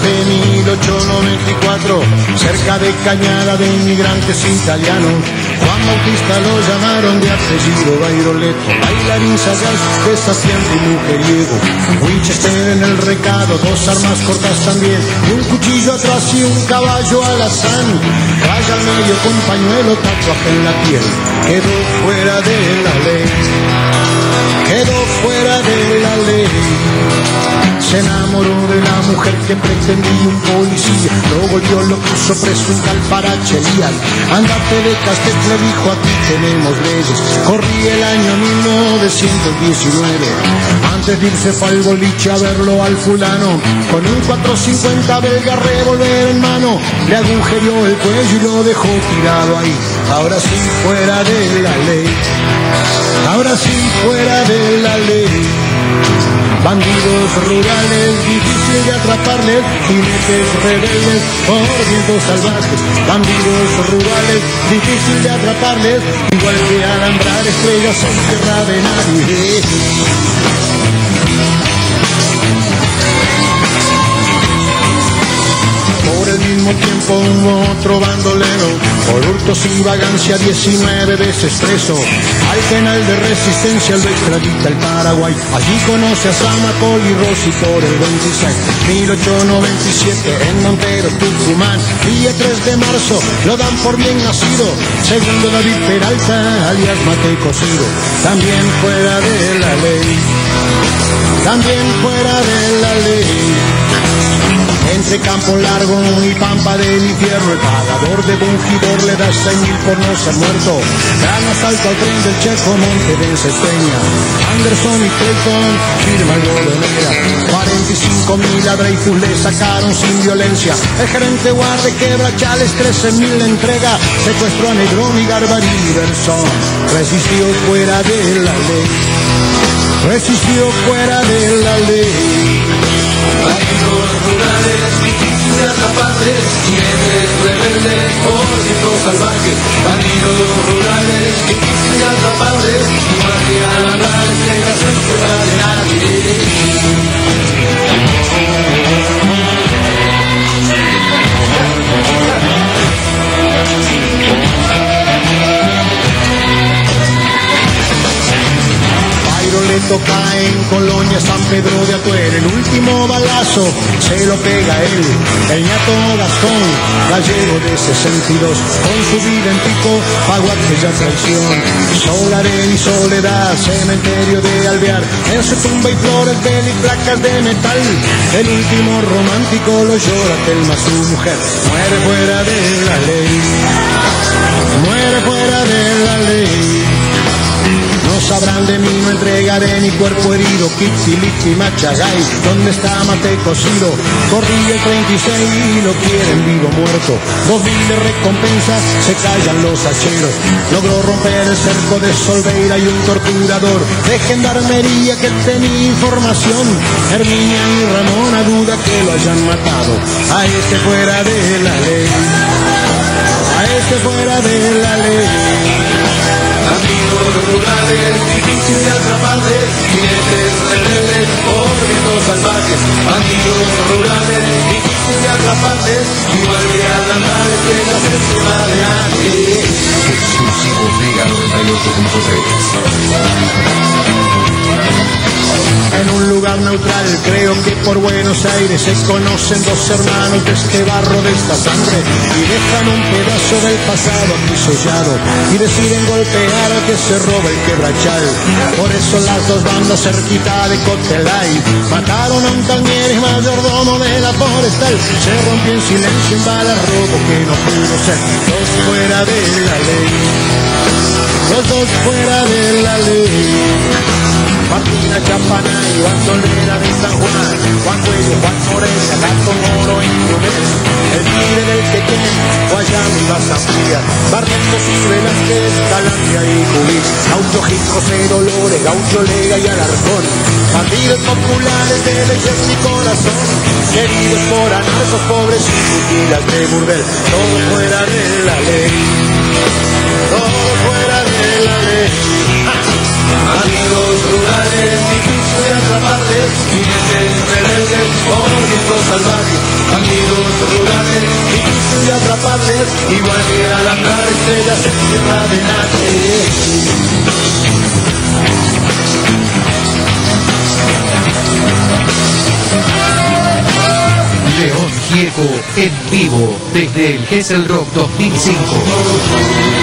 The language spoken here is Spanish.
Santa Fe 1894, cerca de Cañada de inmigrantes italianos. Juan Bautista lo llamaron de apellido Bairoleto, bailarín sagaz, desafiante y mujeriego. Winchester en el recado, dos armas cortas también, un cuchillo atrás y un caballo alazán. Raya al medio con pañuelo, tatuaje en la piel, quedó fuera de la ley, quedó Se enamoró de la mujer que pretendía un policía, lo volvió, lo puso preso un tal Parachelías. Andate de Castel, le dijo aquí tenemos leyes. Corría el año 1919. Antes de irse fue al boliche a verlo al fulano. Con un 450 belga revolver en mano, le agujerió el cuello y lo dejó tirado ahí. Ahora sí fuera de la ley. Ahora sí fuera de la ley. Bandidos rurales, difícil de atraparles, jinetes rebeldes vientos salvajes. Bandidos rurales, difícil de atraparles, igual que alambrar estrellas en tierra de nadie. Mismo tiempo hubo otro bandolero, por hurtos y vagancia 19 veces preso. Al penal de resistencia lo extradita el Paraguay. Allí conoce a Samacol y Rossi por el 26. 1897 en Montero, Tucumán. Día 3 de marzo lo dan por bien nacido. Segundo David Peralta, alias Mate Cocido. También fuera de la ley. También fuera de la ley. Entre campo largo y pampa del infierno, el pagador de Bungidor le da seis mil por no ser muerto. Gran asalto al tren del Checo Monte de Peña. Anderson y Clayton firma el golonera. 45 mil a Dreyfus le sacaron sin violencia. El gerente guarde quebra Chales, 13 mil le entrega. Secuestró a Negrón y Garbarí Berson. Resistió fuera de la ley. Resistió fuera de la ley. Bandidos rurales, difícil de atraparles, jinetes rebeldes, órbitos salvajes. Bandidos rurales, difícil Bairoleto cae en Colonia, San Pedro de Atuel. El último balazo se lo pega él. El ñato Gastón, gallego de 62. Con su vida en pico, pagó aquella traición. Solarén y soledad, cementerio de Alvear. En su tumba y flores, vela y placas de metal. El último romántico lo llora Telma, su mujer. Muere fuera de la ley. Muere fuera de la ley. Sabrán de mí, no entregaré mi cuerpo herido, Kitsilichi, Machagay, ¿dónde está Mate cocido? Corrí el 36 y lo quieren vivo muerto. Dos mil de recompensa, se callan los hacheros. Logró romper el cerco de Solveira y un torturador de gendarmería que tenía información. Herminia y Ramona duda que lo hayan matado. A este fuera de la ley. A este fuera de la ley. Rurales, difícil de atraparles, jinetes rebeldes, órbitos salvajes. Bandidos rurales, difícil de atraparles, igual que alambrar estrellas en tierra de nadie. Exclusivo Mega 98.3. En neutral, creo que por Buenos Aires se conocen dos hermanos de este barro, de esta sangre, y dejan un pedazo del pasado aquí sellado, y deciden golpear al que se roba el quebrachal. Por eso las dos bandas cerquita de Cotelay mataron a un y mayordomo de la forestal. Se rompió en silencio un bala robo que no pudo ser, dos fuera de la ley, los dos fuera de la ley. Martina Chapana y Bandolera de San Juan, Juan Cuello, Juan Morena, Gato Moro y Rubén, el tigre del Quequén, Guayama y Basampía, Barrientos y Velázquez, Calandria y Jubí, Gaucho Gil, José Dolores, Gaucho Lega y Alarcón, bandidos populares de leche y corazón, queridos por anarcos pobres y putilas de burdel, todo fuera de la ley, todo fuera de la ley. Bandidos rurales y de atrapates, igual que a la estrellas en tierra de nadie. León Gieco en vivo desde el Gessel Rock 2005.